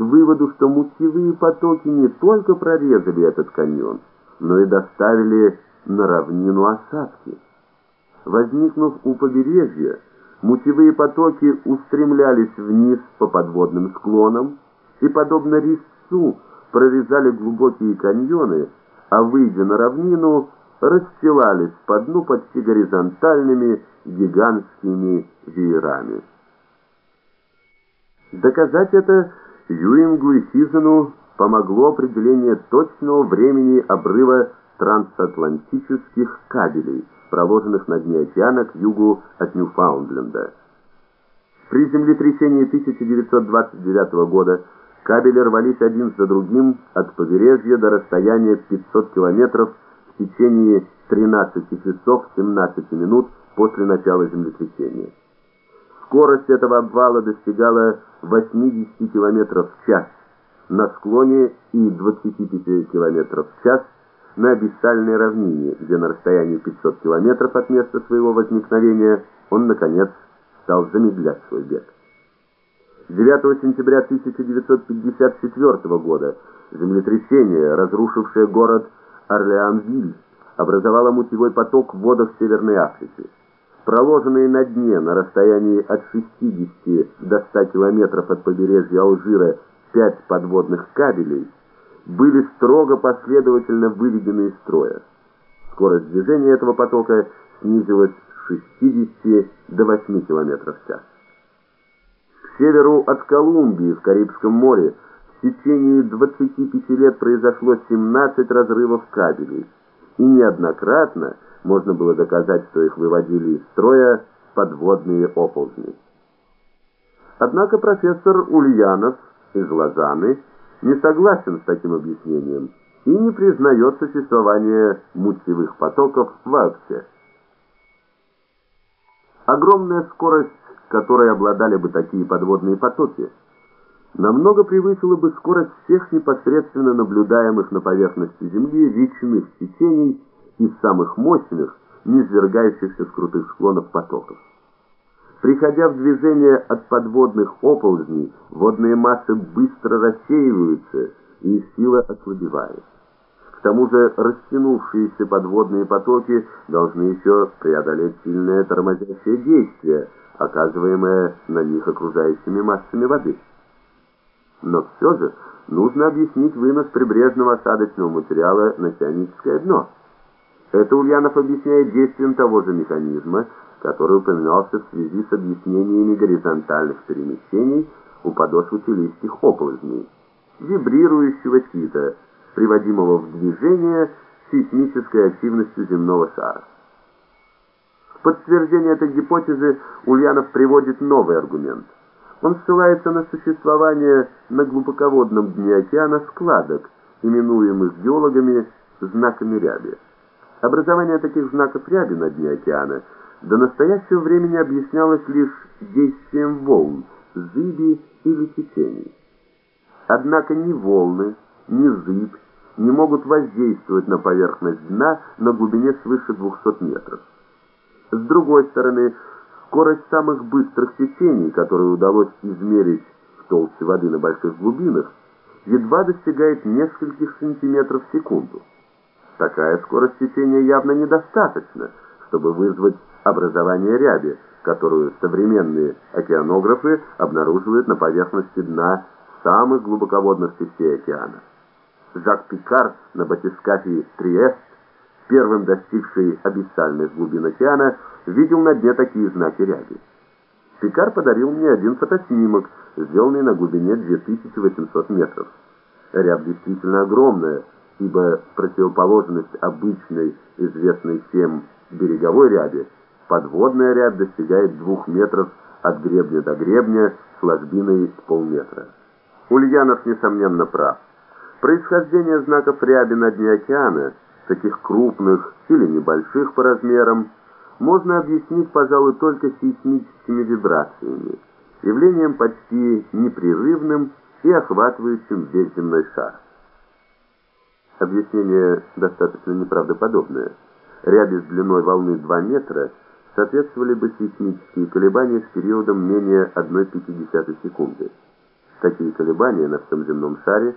к выводу, что мутьевые потоки не только прорезали этот каньон, но и доставили на равнину осадки. Возникнув у побережья, мутьевые потоки устремлялись вниз по подводным склонам и, подобно резцу, прорезали глубокие каньоны, а, выйдя на равнину, расстилались по дну почти горизонтальными гигантскими веерами. Доказать это Юингу и Хизену помогло определение точного времени обрыва трансатлантических кабелей, проложенных на дне океана к югу от Ньюфаундленда. При землетрясении 1929 года кабели рвались один за другим от побережья до расстояния 500 километров в течение 13 часов 17 минут после начала землетрясения. Скорость этого обвала достигала 80 км в час на склоне и 25 км в час на абиссальной равнине, где на расстоянии 500 км от места своего возникновения он, наконец, стал замедлять свой бег. 9 сентября 1954 года землетрясение, разрушившее город Орлеанвиль, образовало мутевой поток в водах Северной Африки проложенные на дне на расстоянии от 60 до 100 километров от побережья Алжира пять подводных кабелей, были строго последовательно выведены из строя. Скорость движения этого потока снизилась с 60 до 8 км в час. К северу от Колумбии в Карибском море в течение 25 лет произошло 17 разрывов кабелей, и неоднократно можно было доказать, что их выводили из строя подводные оползни. Однако профессор Ульянов из Лозанны не согласен с таким объяснением и не признает существование мутьевых потоков вообще. Огромная скорость, которой обладали бы такие подводные потоки, намного превысила бы скорость всех непосредственно наблюдаемых на поверхности Земли речных течений из самых мощных, низвергающихся с крутых склонов потоков. Приходя в движение от подводных оползней, водные массы быстро рассеиваются и сила ослабевает. К тому же растянувшиеся подводные потоки должны еще преодолеть сильное тормозящее действие, оказываемое на них окружающими массами воды. Но все же нужно объяснить вынос прибрежного осадочного материала на океаническое дно. Это Ульянов объясняет действием того же механизма, который упоминался в связи с объяснениями горизонтальных перемещений у подошвы телийских оползней, вибрирующего кита, приводимого в движение сейсмической активностью земного шара. В подтверждение этой гипотезы Ульянов приводит новый аргумент. Он ссылается на существование на глубоководном дне океана складок, именуемых геологами знаками ряби. Образование таких знаков ряби на дне океана до настоящего времени объяснялось лишь действием волн, зыби или течений. Однако ни волны, ни зыбь не могут воздействовать на поверхность дна на глубине свыше 200 метров. С другой стороны, скорость самых быстрых течений, которые удалось измерить в толще воды на больших глубинах, едва достигает нескольких сантиметров в секунду. Такая скорость течения явно недостаточна, чтобы вызвать образование ряби, которую современные океанографы обнаруживают на поверхности дна самых глубоководных частей океана. Жак Пикар на батискафе Триест, первым достигший абиссальных глубин океана, видел на дне такие знаки ряби. Пикар подарил мне один фотоснимок, сделанный на глубине 2800 метров. Рябь действительно огромная, ибо противоположность обычной, известной всем береговой ряби, подводная рябь достигает двух метров от гребня до гребня с ложбиной в полметра. Ульянов, несомненно, прав. Происхождение знаков ряби на дне океана, таких крупных или небольших по размерам, можно объяснить, пожалуй, только сейсмическими вибрациями, явлением почти непрерывным и охватывающим весь земной шар. Объяснение достаточно неправдоподобное. Ряби с длиной волны 2 метра соответствовали бы сейсмические колебания с периодом менее 1,5 секунды. Такие колебания на всем земном шаре